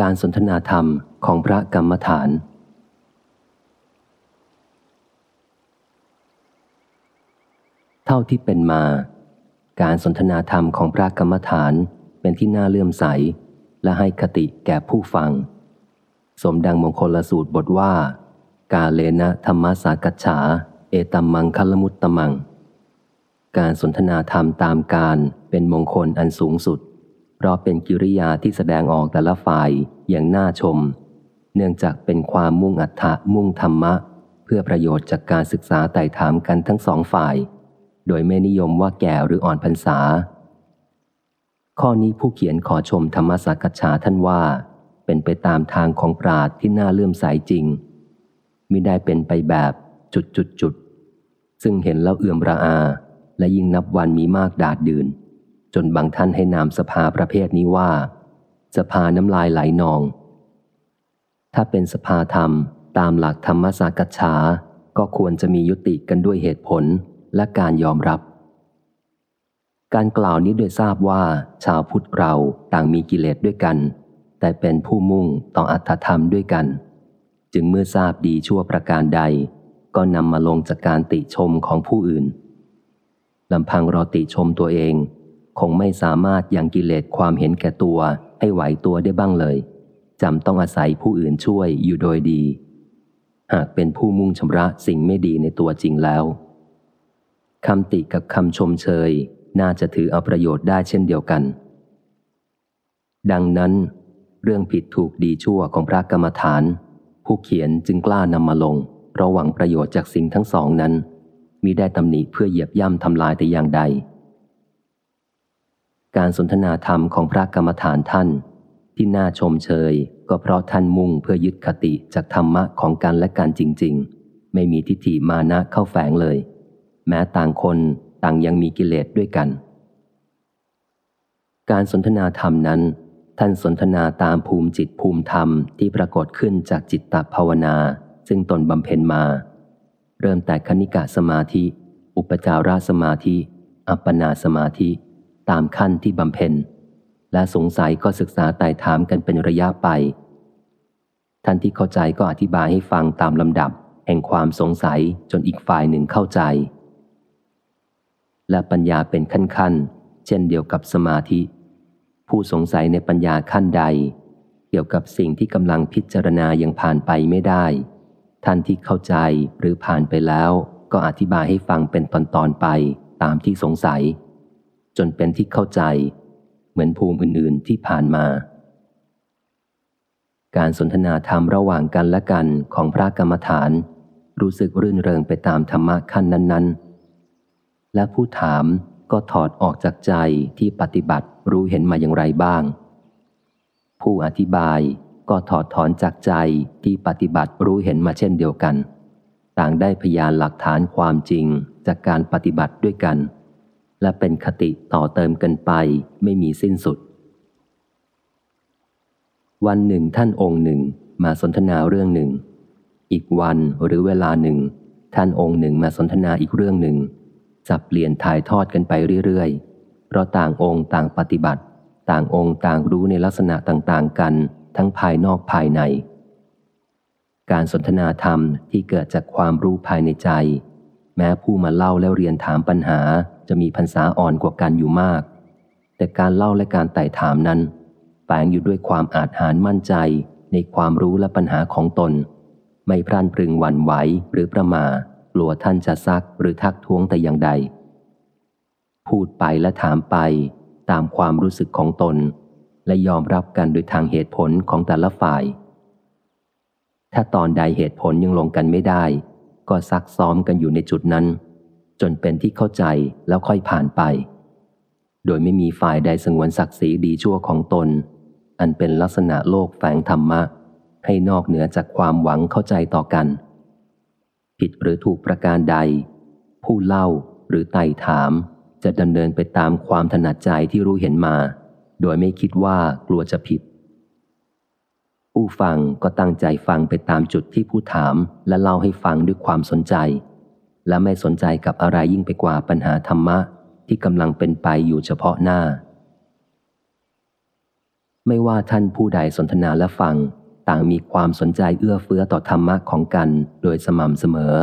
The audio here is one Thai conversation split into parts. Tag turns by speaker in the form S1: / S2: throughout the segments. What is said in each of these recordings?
S1: การสนทนาธรรมของพระกรรมฐาน เท่าที่เป็นมา การสนทนาธรรมของพระกรรมฐานเป็นที่น่าเลื่อมใส และให้คติแก่ผู้ฟัง สมดังมงคลสูตรบทว่า กาเลนะธรรมสากัจฉา เอตัมมังคลมุตตมัง การสนทนาธรรมตามการเป็นมงคลอันสูงสุด เพราะเป็นกิริยาที่แสดงออกแต่ละฝ่ายอย่างน่าชม เนื่องจากเป็นความมุ่งอัฏฐะมุ่งธรรมะ เพื่อประโยชน์จากการศึกษาไต่ถามกันทั้งสองฝ่าย โดยไม่นิยมว่าแก่หรืออ่อนพรรษา ข้อนี้ผู้เขียนขอชมธรรมสักษาท่านว่า เป็นไปตามทางของปราดที่น่าเลื่อมใสจริงมิได้เป็นไปแบบจุดจุดจุดซึ่งเห็นแล้วเอื่อมระอา และยิ่งนับวันมีมากดาดดื่น นบางท่านให้นามสภาประเภทนี้ว่า สภาน้ำลายไหลนอง ถ้าเป็นสภาธรรมตามหลักธรรมสากัจฉาก็ควรจะมียุติกันด้วยเหตุผลและการยอมรับ การกล่าวนี้โดยทราบว่า ชาวพุทธเราต่างมีกิเลสด้วยกัน แต่เป็นผู้มุ่งต่ออัตธรรมด้วยกัน จึงเมื่อทราบดีชั่วประการใด ก็นำมาลงจากการติชมของผู้อื่นลำพังเราติชมตัวเอง คงไม่สามารถยังกิเลสความเห็นแก่ตัวให้ไหวตัวได้บ้างเลยจำต้องอาศัยผู้อื่นช่วยอยู่โดยดี หากเป็นผู้มุ่งชำระสิ่งไม่ดีในตัวจริงแล้วคำติกับคำชมเชย น่าจะถือเอาประโยชน์ได้เช่นเดียวกัน ดังนั้น เรื่องผิดถูกดีชั่วของพระกรรมฐาน ผู้เขียนจึงกล้านำมาลงระหวังประโยชน์จากสิ่งทั้งสองนั้นมิได้ตำหนิเพื่อเหยียบย่ำทำลายแต่อย่างใด การสนทนาธรรมของพระกรรมฐานท่าน ที่น่าชมเชย ก็เพราะท่านมุ่งเพื่อยึดคติจากธรรมะของกันและกันจริง ๆ ไม่มีทิฏฐิมานะเข้าแฝงเลย แม้ต่างคนต่างยังมีกิเลสด้วยกัน การสนทนาธรรมนั้น ท่านสนทนาตามภูมิจิตภูมิธรรมที่ปรากฏขึ้นจากจิตตภาวนา ซึ่งตนบำเพ็ญมา เริ่มแต่คณิกะสมาธิ อุปจาระสมาธิ อัปปนาสมาธิ ตามขั้นที่บำเพ็ญ และสงสัยก็ศึกษาไต่ถามกันเป็นระยะไป ท่านที่เข้าใจก็อธิบายให้ฟังตามลำดับ แห่งความสงสัยจนอีกฝ่ายหนึ่งเข้าใจ และปัญญาเป็นขั้นขั้นเช่นเดียวกับสมาธิ ผู้สงสัยในปัญญาขั้นใด เกี่ยวกับสิ่งที่กำลังพิจารณายังผ่านไปไม่ได้ ท่านที่เข้าใจหรือผ่านไปแล้ว ก็อธิบายให้ฟังเป็นตอนๆไปตามที่สงสัย จนเป็นที่เข้าใจ เหมือนภูมิอื่น ๆ ที่ผ่านมา การสนทนาธรรมระหว่างกันและกันของพระกรรมฐาน รู้สึกรื่นเริงไปตามธรรมะขั้นนั้น ๆ และผู้ถามก็ถอดออกจากใจที่ปฏิบัติรู้เห็นมาอย่างไรบ้าง ผู้อธิบายก็ถอดถอนจากใจที่ปฏิบัติรู้เห็นมาเช่นเดียวกัน ต่างได้พยานหลักฐานความจริงจากการปฏิบัติด้วยกัน และเป็นคติต่อเติมกันไปไม่มีสิ้นสุด วันหนึ่งท่านองค์หนึ่งมาสนทนาเรื่องหนึ่ง อีกวันหรือเวลาหนึ่ง ท่านองค์หนึ่งมาสนทนาอีกเรื่องหนึ่งจับเปลี่ยนถ่ายทอดกันไปเรื่อยๆ เพราะต่างองค์ต่างปฏิบัติ ต่างองค์ต่างรู้ในลักษณะต่างๆ กัน ทั้งภายนอกภายใน การสนทนาธรรมที่เกิดจากความรู้ภายในใจ แม้ผู้มาเล่าแล้วเรียนถามปัญหา จะมีพรรษาอ่อนกว่ากันอยู่มาก แต่การเล่าและการไต่ถามนั้นแฝงอยู่ด้วยความอาจหารมั่นใจในความรู้และปัญหาของตน ไม่พร่านพรึงหวั่นไหวหรือประมากลัวท่านจะซักหรือทักท้วงแต่อย่างใด พูดไปและถามไปตามความรู้สึกของตน และยอมรับกันโดยทางเหตุผลของแต่ละฝ่าย ถ้าตอนใดเหตุผลยังลงกันไม่ได้ ก็ซักซ้อมกันอยู่ในจุดนั้น จนเป็นที่เข้าใจแล้วค่อยผ่านไป โดยไม่มีฝ่ายใดสงวนศักดิ์ศรีดีชั่วของตน อันเป็นลักษณะโลกแฝงธรรมะ ให้นอกเหนือจากความหวังเข้าใจต่อกัน ผิดหรือถูกประการใด ผู้เล่าหรือไต่ถาม จะดำเนินไปตามความถนัดใจที่รู้เห็นมา โดยไม่คิดว่ากลัวจะผิด ผู้ฟังก็ตั้งใจฟังไปตามจุดที่ผู้ถามและเล่าให้ฟังด้วยความสนใจ และไม่สนใจกับอะไรยิ่งไปกว่าปัญหาธรรมะที่กำลังเป็นไปอยู่เฉพาะหน้า ไม่ว่าท่านผู้ใดสนทนาและฟัง ต่างมีความสนใจเอื้อเฟื้อต่อธรรมะของกันโดยสม่ำเสมอ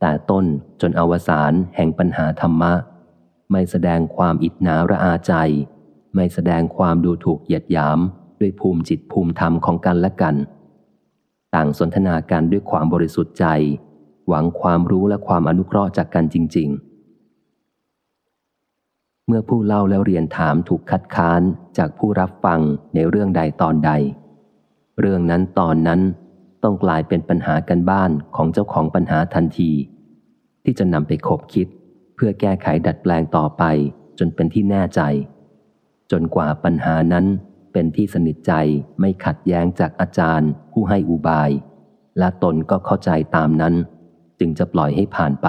S1: แต่ต้นจนอวสานแห่งปัญหาธรรมะ ไม่แสดงความอิจนาระอาใจ ไม่แสดงความดูถูกเหยียดหยาม ด้วยภูมิจิตภูมิธรรมของกันและกัน ต่างสนทนากันด้วยความบริสุทธิ์ใจ หวังความรู้และความอนุเคราะห์จากกันจริง ๆ เมื่อผู้เล่าแล้วเรียนถามถูกคัดค้านจากผู้รับฟังในเรื่องใดตอนใด เรื่องนั้นตอนนั้นต้องกลายเป็นปัญหากันบ้านของเจ้าของปัญหาทันที ที่จะนำไปคบคิด เพื่อแก้ไขดัดแปลงต่อไป จนเป็นที่แน่ใจ จนกว่าปัญหานั้นเป็นที่สนิทใจไม่ขัดแย้งจากอาจารย์ ผู้ให้อุบาย และตนก็เข้าใจตามนั้น จึงจะปล่อยให้ผ่านไป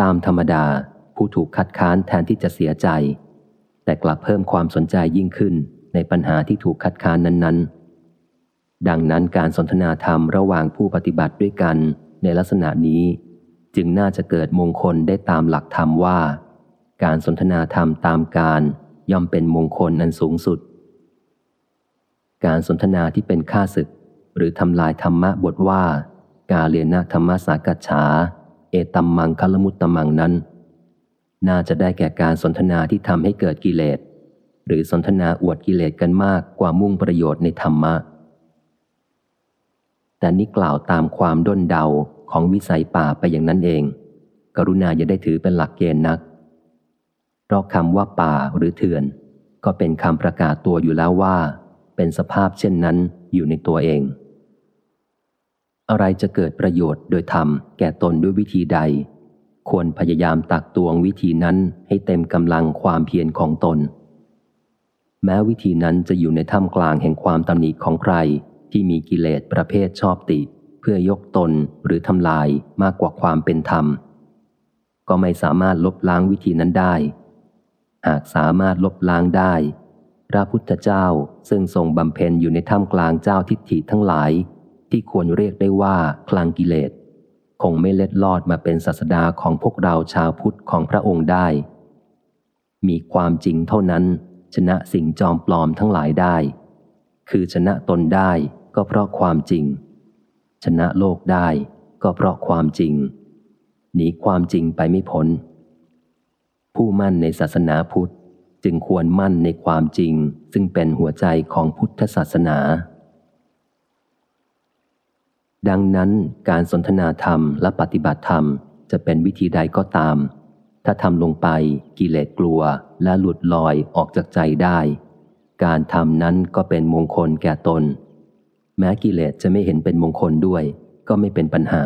S1: ตามธรรมดาผู้ถูกคัดค้านแทนที่จะเสียใจ แต่กลับเพิ่มความสนใจยิ่งขึ้นในปัญหาที่ถูกคัดค้านนั้น ๆ ดังนั้นการสนทนาธรรมระหว่างผู้ปฏิบัติด้วยกันในลักษณะนี้ จึงน่าจะเกิดมงคลได้ตามหลักธรรมว่า การสนทนาธรรมตามการย่อมเป็นมงคลอันสูงสุด การสนทนาที่เป็นค่าศึก หรือทำลายธรรมะบทว่า กาเลียนธรรมสากัจฉา เอตัมมังคลมุตตมังนั้น น่าจะได้แก่การสนทนาที่ทำให้เกิดกิเลส หรือสนทนาอวดกิเลสกันมากกว่ามุ่งประโยชน์ในธรรมะ แต่นี้กล่าวตามความด้นเดาของวิสัยป่าไปอย่างนั้นเอง กรุณาอย่าได้ถือเป็นหลักเกณฑ์นัก เพราะคำว่าป่าหรือเถื่อน ก็เป็นคำประกาศตัวอยู่แล้วว่า เป็นสภาพเช่นนั้นอยู่ในตัวเอง อะไรจะเกิดประโยชน์โดยธรรมแก่ตนด้วยวิธีใด ควรพยายามตักตวงวิธีนั้นให้เต็มกำลังความเพียรของตน แม้วิธีนั้นจะอยู่ในท่ามกลางแห่งความตำหนิของใคร ที่มีกิเลสประเภทชอบติ เพื่อยกตนหรือทำลายมากกว่าความเป็นธรรม ก็ไม่สามารถลบล้างวิธีนั้นได้ หากสามารถลบล้างได้ พระพุทธเจ้าซึ่งทรงบำเพ็ญอยู่ในท่ามกลางเจ้าทิฏฐิทั้งหลาย ที่ควรเรียกได้ว่าคลางกิเลส คงไม่เล็ดลอดมาเป็นศาสดาของพวกเราชาวพุทธของพระองค์ได้ มีความจริงเท่านั้น ชนะสิ่งจอมปลอมทั้งหลายได้ คือชนะตนได้ก็เพราะความจริง ชนะโลกได้ก็เพราะความจริง หนีความจริงไปไม่พ้น ผู้มั่นในศาสนาพุทธจึงควรมั่นในความจริงซึ่งเป็นหัวใจของพุทธศาสนา ดังนั้นการสนทนาธรรมและปฏิบัติธรรมจะเป็นวิธีใดก็ตาม ถ้าทำลงไปกิเลสกลัวและหลุดลอยออกจากใจได้ การทำนั้นก็เป็นมงคลแก่ตน แม้กิเลสจะไม่เห็นเป็นมงคลด้วย ก็ไม่เป็นปัญหา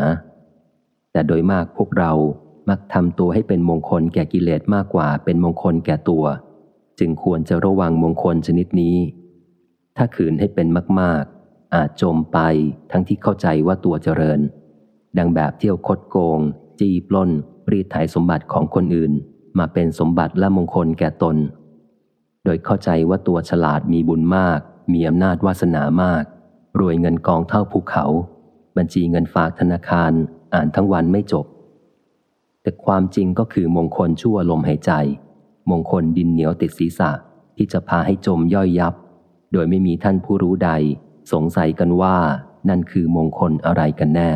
S1: แต่โดยมากพวกเรามักทำตัวให้เป็นมงคลแก่กิเลสมากกว่าเป็นมงคลแก่ตัว จึงควรจะระวังมงคลชนิดนี้ ถ้าขืนให้เป็นมากๆ อาจจมไปทั้งที่เข้าใจว่าตัวเจริญ ดังแบบเที่ยวคดโกง จีปล้น รีดไถสมบัติของคนอื่น มาเป็นสมบัติและมงคลแก่ตน โดยเข้าใจว่าตัวฉลาดมีบุญมาก มีอำนาจวาสนามาก รวยเงินกองเท่าภูเขา บัญชีเงินฝากธนาคาร อ่านทั้งวันไม่จบ แต่ความจริงก็คือมงคลชั่วลมหายใจ มงคลดินเหนียวติดศีรษะที่จะพาให้จมย่อยยับ โดยไม่มีท่านผู้รู้ใด สงสัยกันว่านั่นคือมงคลอะไรกันแน่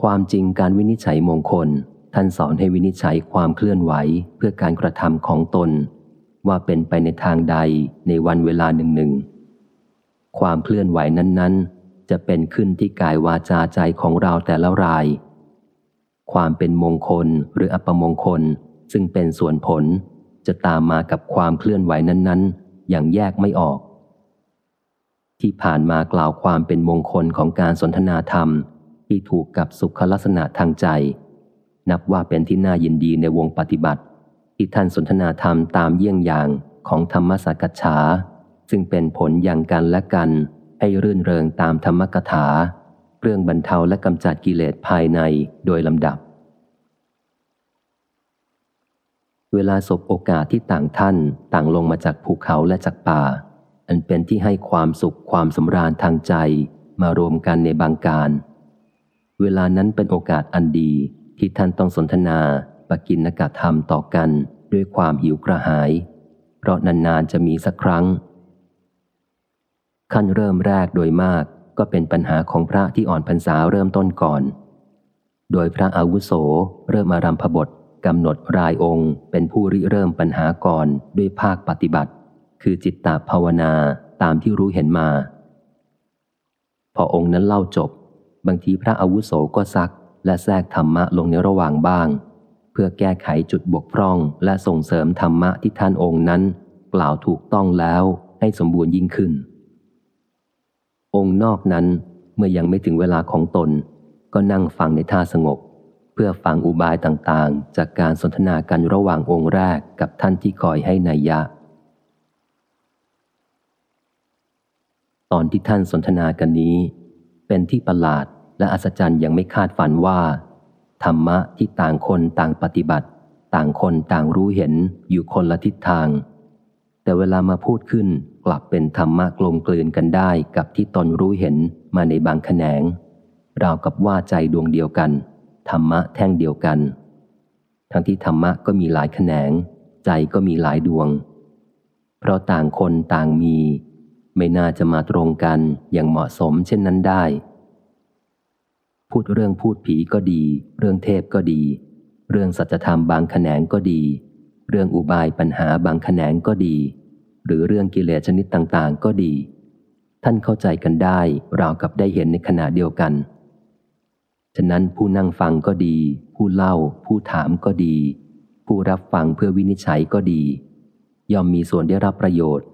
S1: ความจริงการวินิจฉัยมงคล ท่านสอนให้วินิจฉัยความเคลื่อนไหวเพื่อการกระทำของตน ว่าเป็นไปในทางใดในวันเวลาหนึ่งหนึ่งความเคลื่อนไหวนั้นๆ จะเป็นขึ้นที่กายวาจาใจของเราแต่ละราย ความเป็นมงคลหรืออัปมงคลซึ่งเป็นส่วนผลจะตามมากับความเคลื่อนไหวนั้นๆ อย่างแยกไม่ออก ที่ผ่านมากล่าวความเป็นมงคลของการสนทนาธรรม ที่ถูกกับสุขลักษณะทางใจ นับว่าเป็นที่น่ายินดีในวงปฏิบัติ ที่ท่านสนทนาธรรมตามเยี่ยงอย่างของธรรมสักฉาซึ่งเป็นผลอย่างกันและกัน ให้รื่นเริงตามธรรมกถาเรื่องบรรเทาและกำจัดกิเลสภายในโดยลำดับ เวลาสบโอกาสที่ต่างท่านต่างลงมาจากภูเขาและจากป่า อันเป็นที่ให้ความสุขความสำราญทางใจมารวมกันในบางการ เวลานั้นเป็นโอกาสอันดีที่ท่านต้องสนทนาปกินกธรรมต่อกันด้วยความหิวกระหาย เพราะนานๆจะมีสักครั้ง ขั้นเริ่มแรกโดยมากก็เป็นปัญหาของพระที่อ่อนพรรษาเริ่มต้นก่อน โดยพระอาวุโสเริ่มอารัมพบท กำหนดรายองค์เป็นผู้ริเริ่มปัญหาก่อนด้วยภาคปฏิบัติ คือจิตตภาวนาตามที่รู้เห็นมา พอองค์นั้นเล่าจบ บางทีพระอาวุโสก็ซัก และแทรกธรรมะลงในระหว่างบ้าง เพื่อแก้ไขจุดบกพร่องและส่งเสริมธรรมะที่ท่านองค์นั้น กล่าวถูกต้องแล้วให้สมบูรณ์ยิ่งขึ้น องค์นอกนั้นเมื่อยังไม่ถึงเวลาของตน ก็นั่งฟังในท่าสงบ เพื่อฟังอุบายต่างๆ จากการสนทนากันระหว่างองค์แรกกับท่านที่คอยให้นัยยะ ตอนที่ท่านสนทนากันนี้ เป็นที่ประหลาดและอัศจรรย์ยังไม่คาดฝันว่า ธรรมะที่ต่างคนต่างปฏิบัติ ต่างคนต่างรู้เห็นอยู่คนละทิศทาง แต่เวลามาพูดขึ้นกลับเป็นธรรมะกลมกลืนกันได้กับที่ตนรู้เห็นมาในบางแขนงราวกับว่าใจดวงเดียวกัน ธรรมะแท่งเดียวกัน ทั้งที่ธรรมะก็มีหลายแขนง ใจก็มีหลายดวง เพราะต่างคนต่างมี ไม่น่าจะมาตรงกันอย่างเหมาะสมเช่นนั้นได้ พูดเรื่องพูดผีก็ดี เรื่องเทพก็ดี เรื่องสัจธรรมบางแขนงก็ดี เรื่องอุบายปัญหาบางแขนงก็ดี หรือเรื่องกิเลสชนิดต่างๆ ก็ดี ท่านเข้าใจกันได้ราวกับได้เห็นในขณะเดียวกัน ฉะนั้นผู้นั่งฟังก็ดี ผู้เล่า ผู้ถามก็ดี ผู้รับฟังเพื่อวินิจฉัยก็ดี ย่อมมีส่วนได้รับประโยชน์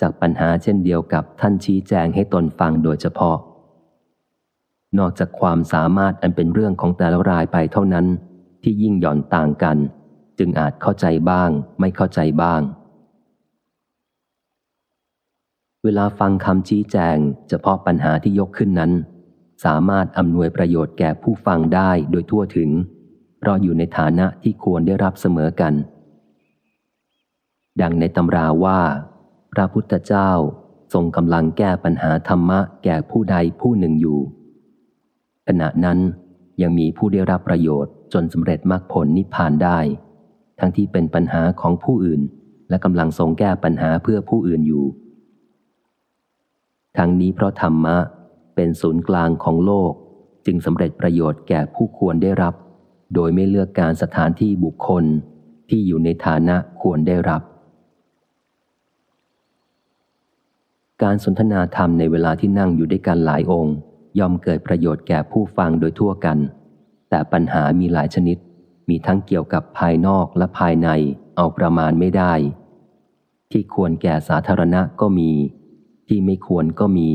S1: จากปัญหาเช่นเดียวกับท่านชี้แจงให้ตนฟังโดยเฉพาะ นอกจากความสามารถอันเป็นเรื่องของแต่ละรายไปเท่านั้น ที่ยิ่งหย่อนต่างกัน จึงอาจเข้าใจบ้าง ไม่เข้าใจบ้าง เวลาฟังคำชี้แจง เฉพาะปัญหาที่ยกขึ้นนั้น สามารถอำนวยประโยชน์แก่ผู้ฟังได้โดยทั่วถึง เพราะอยู่ในฐานะที่ควรได้รับเสมอกัน ดังในตำราว่า พระพุทธเจ้าทรงกำลังแก้ปัญหาธรรมะแก่ผู้ใดผู้หนึ่งอยู่ ขณะนั้นยังมีผู้ได้รับประโยชน์จนสำเร็จมรรคผลนิพพานได้ ทั้งที่เป็นปัญหาของผู้อื่น และกำลังทรงแก้ปัญหาเพื่อผู้อื่นอยู่ ทั้งนี้เพราะธรรมะ เป็นศูนย์กลางของโลก จึงสำเร็จประโยชน์แก่ผู้ควรได้รับ โดยไม่เลือกการสถานที่บุคคลที่อยู่ในฐานะควรได้รับ การสนทนาธรรมในเวลาที่นั่งอยู่ด้วยกันหลายองค์ ย่อมเกิดประโยชน์แก่ผู้ฟังโดยทั่วกัน แต่ปัญหามีหลายชนิด มีทั้งเกี่ยวกับภายนอกและภายในเอาประมาณไม่ได้ ที่ควรแก่สาธารณะก็มี ที่ไม่ควรก็มี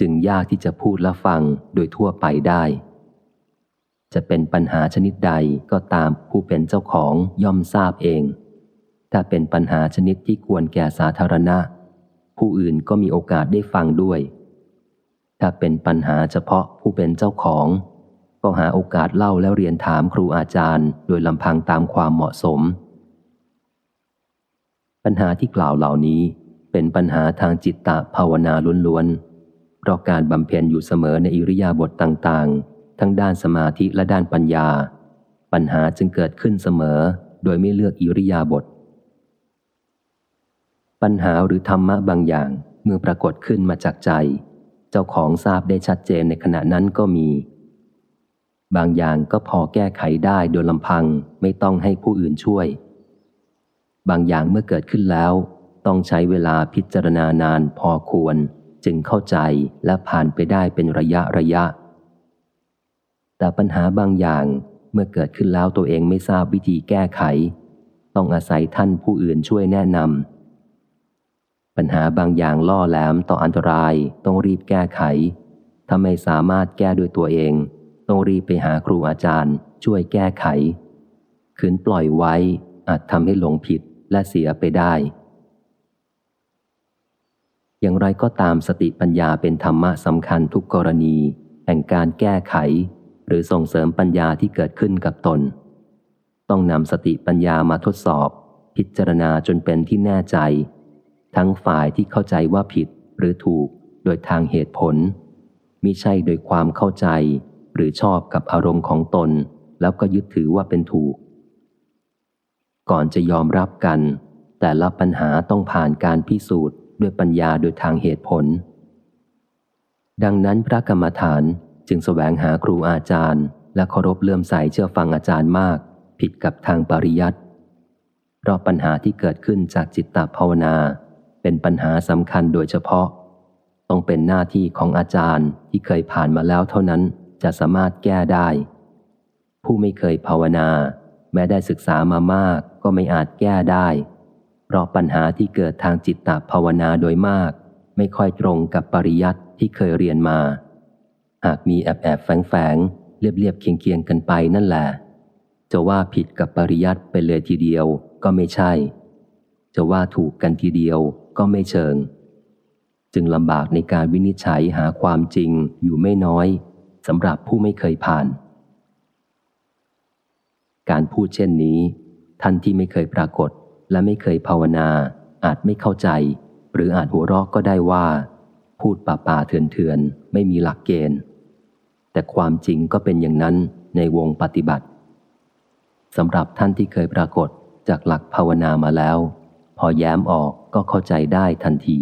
S1: จึงยากที่จะพูดและฟังโดยทั่วไปได้ จะเป็นปัญหาชนิดใดก็ตามผู้เป็นเจ้าของย่อมทราบเอง ถ้าเป็นปัญหาชนิดที่ควรแก่สาธารณะ ผู้อื่นก็มีโอกาสได้ฟังด้วย ถ้าเป็นปัญหาเฉพาะผู้เป็นเจ้าของ ก็หาโอกาสเล่าแล้วเรียนถามครูอาจารย์ โดยลำพังตามความเหมาะสม ปัญหาที่กล่าวเหล่านี้เป็นปัญหาทางจิตตะภาวนาล้วนๆ เพราะการบำเพ็ญอยู่เสมอในอิริยาบถต่างๆ ทั้งด้านสมาธิและด้านปัญญา ปัญหาจึงเกิดขึ้นเสมอ โดยไม่เลือกอิริยาบถปัญหาหรือธรรมะบางอย่างเมื่อปรากฏขึ้นมาจากใจ เจ้าของทราบได้ชัดเจนในขณะนั้นก็มี บางอย่างก็พอแก้ไขได้โดยลำพังไม่ต้องให้ผู้อื่นช่วย บางอย่างเมื่อเกิดขึ้นแล้ว ต้องใช้เวลาพิจารณานานพอควร จึงเข้าใจและผ่านไปได้เป็นระยะระยะ แต่ปัญหาบางอย่างเมื่อเกิดขึ้นแล้วตัวเองไม่ทราบวิธีแก้ไข ต้องอาศัยท่านผู้อื่นช่วยแนะนำปัญหาบางอย่างล่อแหลมต่ออันตรายต้องรีบแก้ไข ถ้าไม่สามารถแก้ด้วยตัวเอง ต้องรีบไปหาครูอาจารย์ ช่วยแก้ไขขืนปล่อยไว้อาจทำให้หลงผิดและเสียไปได้ อย่างไรก็ตามสติปัญญาเป็นธรรมะสำคัญทุกกรณี แห่งการแก้ไข หรือส่งเสริมปัญญาที่เกิดขึ้นกับตน ต้องนำสติปัญญามาทดสอบ พิจารณาจนเป็นที่แน่ใจ ทั้งฝ่ายที่เข้าใจว่าผิดหรือถูกโดยทางเหตุผลมิใช่โดยความเข้าใจ หรือชอบกับอารมณ์ของตน แล้วก็ยึดถือว่าเป็นถูก ก่อนจะยอมรับกัน แต่ละปัญหาต้องผ่านการพิสูจน์ ด้วยปัญญาโดยทางเหตุผล ดังนั้นพระกรรมฐานจึงแสวงหาครูอาจารย์ และเคารพเลื่อมใสเชื่อฟังอาจารย์มาก ผิดกับทางปริยัติเพราะปัญหาที่เกิดขึ้นจากจิตตภาวนา เป็นปัญหาสำคัญโดยเฉพาะ ต้องเป็นหน้าที่ของอาจารย์ที่เคยผ่านมาแล้วเท่านั้นจะสามารถแก้ได้ ผู้ไม่เคยภาวนา แม้ได้ศึกษามามากก็ไม่อาจแก้ได้ เพราะปัญหาที่เกิดทางจิตตภาวนาโดยมาก ไม่ค่อยตรงกับปริยัติที่เคยเรียนมา หากมีแอบแอบแฝงแฝงเรียบเรียบเคียงเคียงกันไปนั่นแหละ จะว่าผิดกับปริยัติไปเลยทีเดียวก็ไม่ใช่ จะว่าถูกกันทีเดียวก็ไม่เชิง จึงลำบากในการวินิจฉัยหาความจริงอยู่ไม่น้อยสำหรับผู้ไม่เคยผ่าน การพูดเช่นนี้ ท่านที่ไม่เคยปรากฏ และไม่เคยภาวนา อาจไม่เข้าใจ หรืออาจหัวเราะก็ได้ว่า พูดป่าป่าเถื่อนเถือนไม่มีหลักเกณฑ์ แต่ความจริงก็เป็นอย่างนั้นในวงปฏิบัติสำหรับท่านที่เคยปรากฏจากหลักภาวนามาแล้ว พอแย้มออกก็เข้าใจได้ทันที